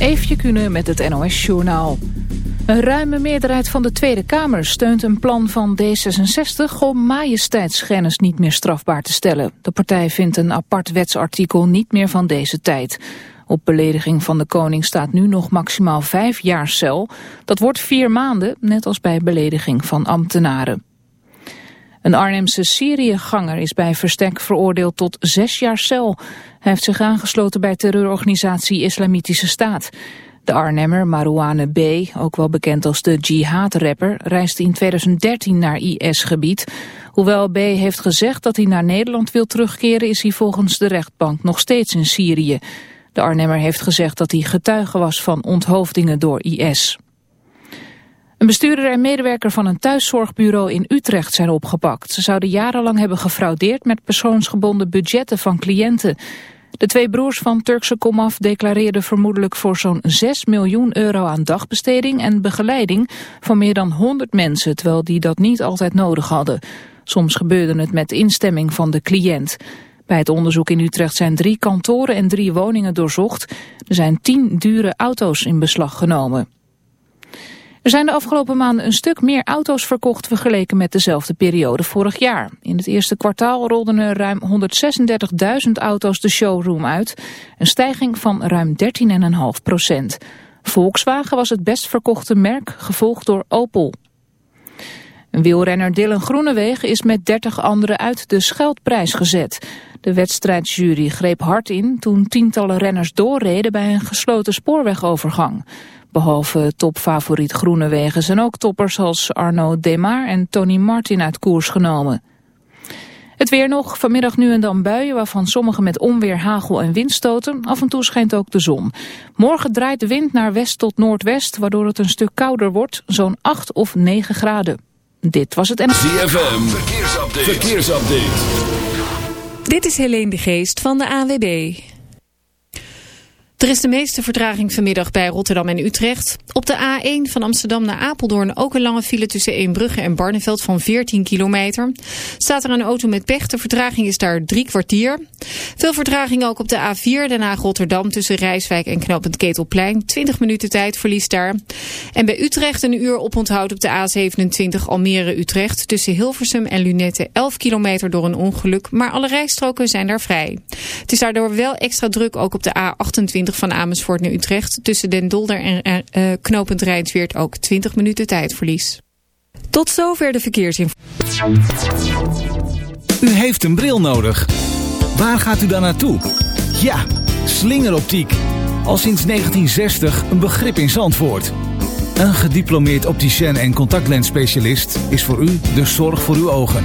Eefje Kunnen met het NOS-journaal. Een ruime meerderheid van de Tweede Kamer steunt een plan van D66 om majesteitsschennis niet meer strafbaar te stellen. De partij vindt een apart wetsartikel niet meer van deze tijd. Op belediging van de koning staat nu nog maximaal vijf jaar cel. Dat wordt vier maanden, net als bij belediging van ambtenaren. Een Arnhemse Syriëganger is bij verstek veroordeeld tot zes jaar cel. Hij heeft zich aangesloten bij terreurorganisatie Islamitische Staat. De Arnhemmer Marouane B., ook wel bekend als de jihad-rapper, reisde in 2013 naar IS-gebied. Hoewel B. heeft gezegd dat hij naar Nederland wil terugkeren, is hij volgens de rechtbank nog steeds in Syrië. De Arnhemmer heeft gezegd dat hij getuige was van onthoofdingen door IS. Een bestuurder en medewerker van een thuiszorgbureau in Utrecht zijn opgepakt. Ze zouden jarenlang hebben gefraudeerd met persoonsgebonden budgetten van cliënten. De twee broers van Turkse komaf declareerden vermoedelijk voor zo'n 6 miljoen euro aan dagbesteding en begeleiding van meer dan 100 mensen, terwijl die dat niet altijd nodig hadden. Soms gebeurde het met instemming van de cliënt. Bij het onderzoek in Utrecht zijn drie kantoren en drie woningen doorzocht. Er zijn tien dure auto's in beslag genomen. Er zijn de afgelopen maanden een stuk meer auto's verkocht vergeleken met dezelfde periode vorig jaar. In het eerste kwartaal rolden er ruim 136.000 auto's de showroom uit, een stijging van ruim 13,5 procent. Volkswagen was het best verkochte merk, gevolgd door Opel. Wielrenner Dylan Groenewegen is met 30 anderen uit de Scheldprijs gezet. De wedstrijdjury greep hard in toen tientallen renners doorreden bij een gesloten spoorwegovergang. Behalve topfavoriet Groenewegen zijn ook toppers als Arno Demar en Tony Martin uit koers genomen. Het weer nog, vanmiddag nu en dan buien waarvan sommige met onweer, hagel en windstoten. Af en toe schijnt ook de zon. Morgen draait de wind naar west tot noordwest, waardoor het een stuk kouder wordt, zo'n 8 of 9 graden. Dit was het en... ZFM, verkeersupdate. verkeersupdate. Dit is Helene de Geest van de AWB. Er is de meeste vertraging vanmiddag bij Rotterdam en Utrecht. Op de A1 van Amsterdam naar Apeldoorn ook een lange file tussen Eembrugge en Barneveld van 14 kilometer. Staat er een auto met pech, de vertraging is daar drie kwartier. Veel vertraging ook op de A4 Den Haag-Rotterdam tussen Rijswijk en Knopend Ketelplein. 20 minuten tijd verlies daar. En bij Utrecht een uur oponthoud op de A27 Almere-Utrecht tussen Hilversum en Lunette 11 kilometer door een ongeluk. Maar alle rijstroken zijn daar vrij. Het is daardoor wel extra druk ook op de A28 van Amersfoort naar Utrecht. Tussen Den Dolder en uh, knooppunt Rijnsweert ook 20 minuten tijdverlies. Tot zover de verkeersinformatie. U heeft een bril nodig. Waar gaat u dan naartoe? Ja, slingeroptiek. Al sinds 1960 een begrip in Zandvoort. Een gediplomeerd opticien en contactlensspecialist is voor u de zorg voor uw ogen.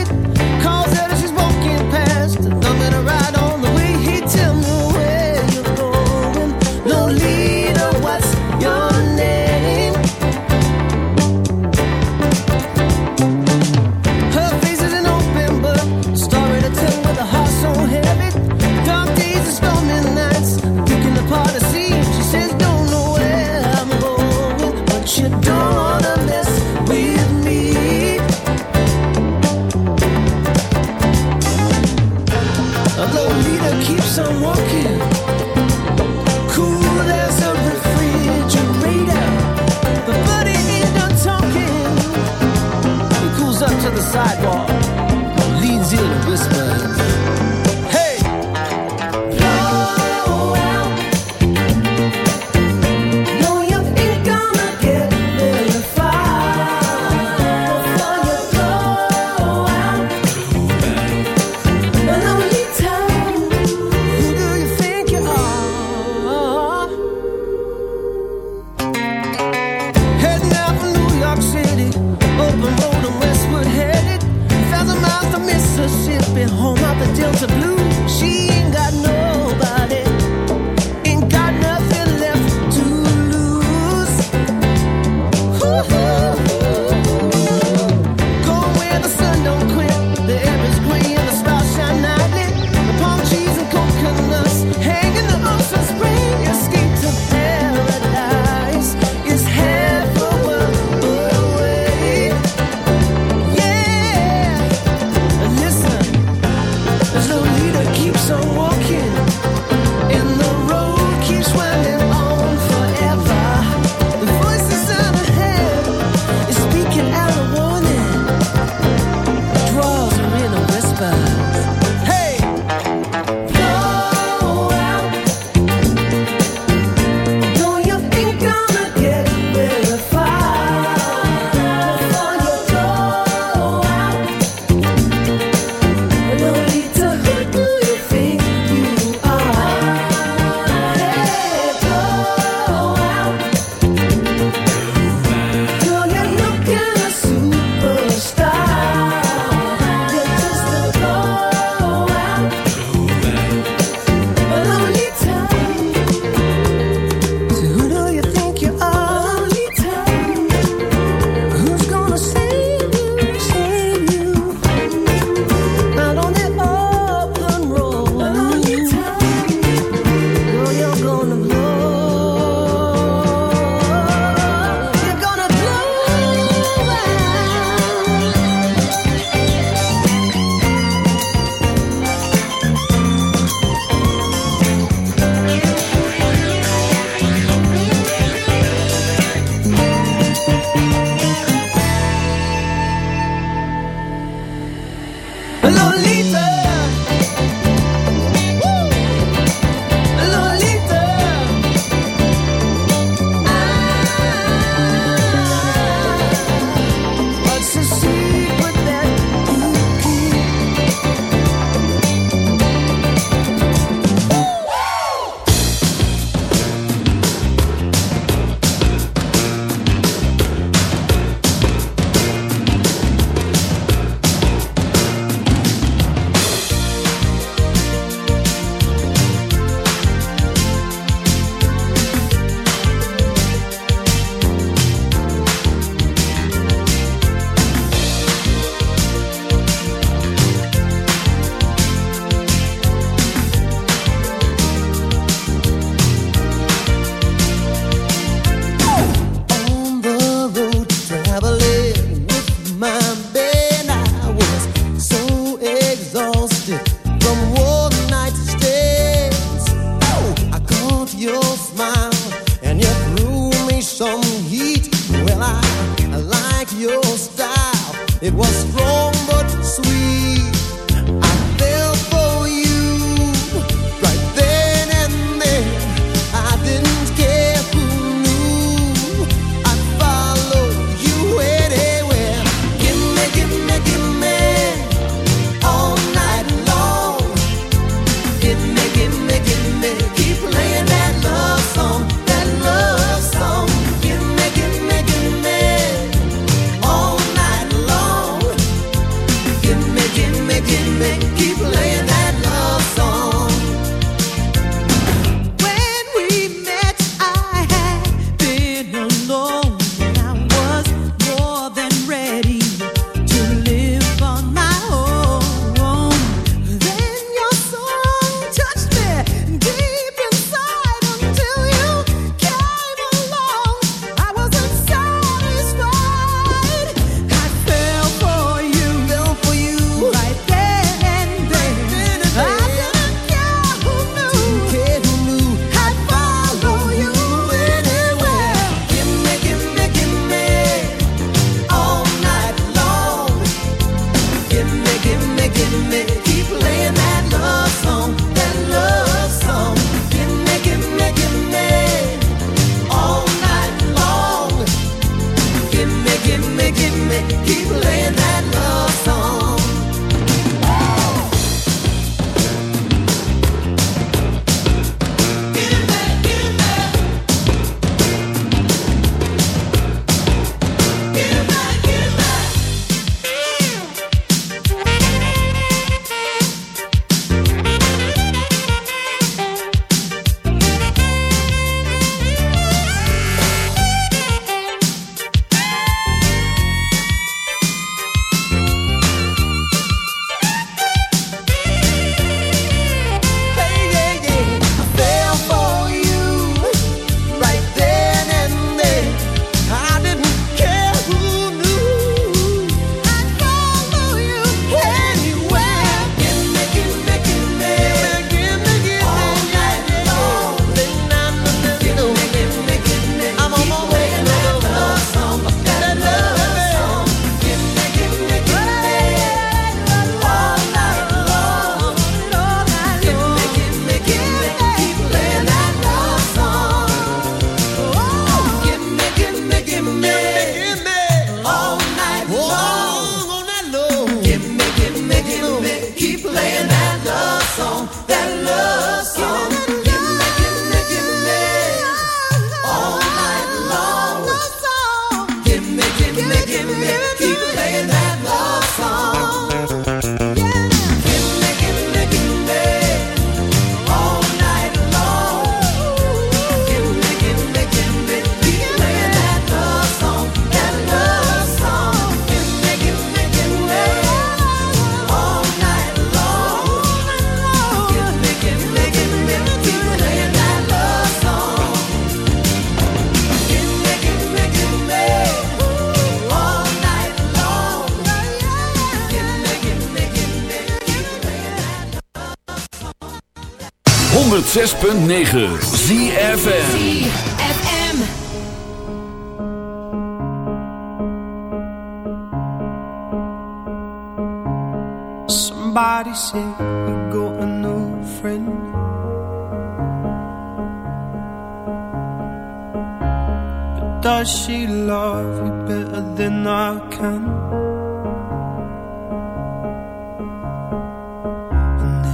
106.9 ZFM, Somebody said you got a new friend. But does she love you better than I can?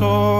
corazón.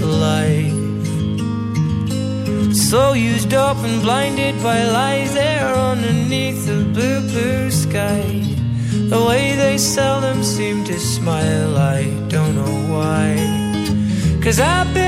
life. So used up and blinded by lies there underneath the blue, blue sky. The way they seldom seem to smile, I don't know why. Cause I've been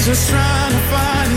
She's just trying to find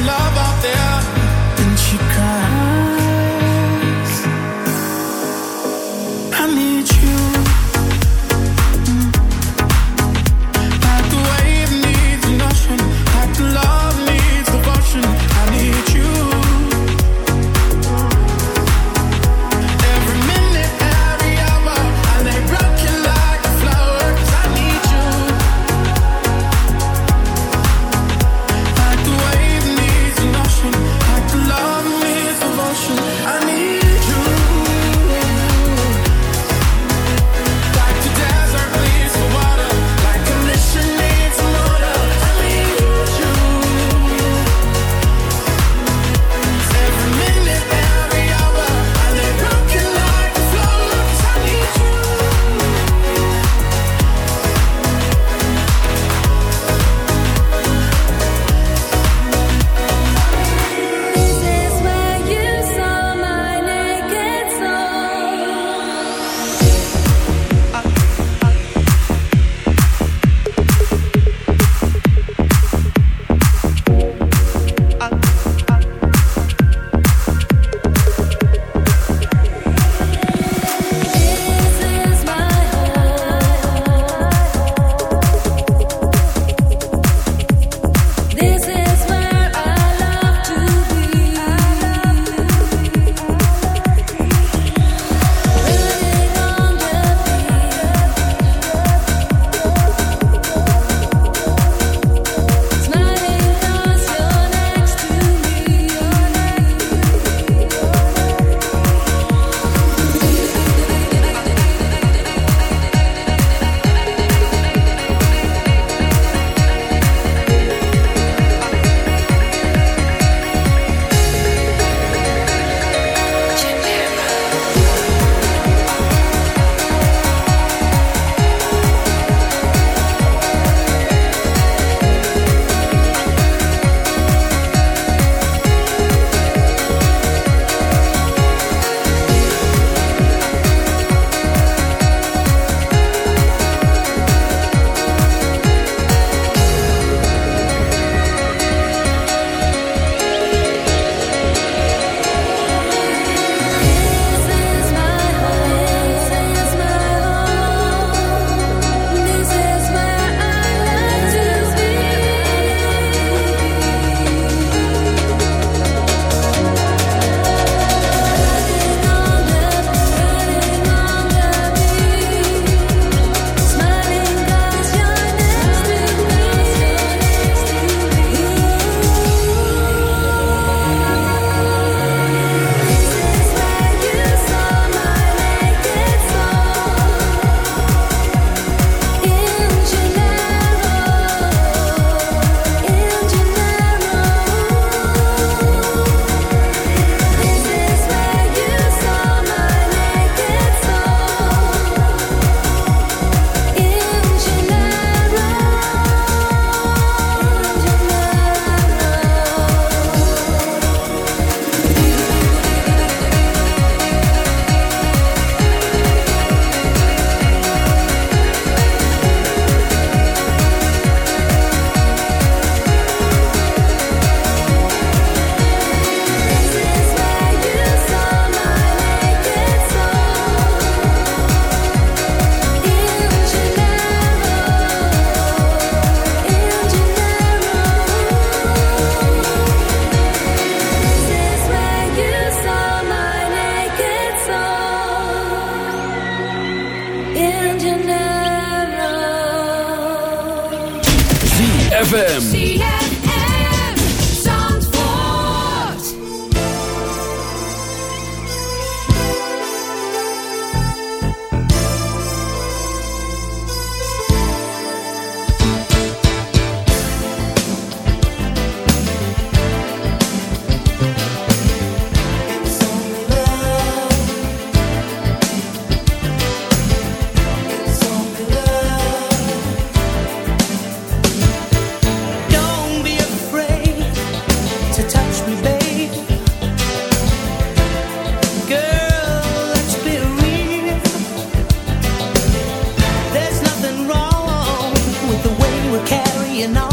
you know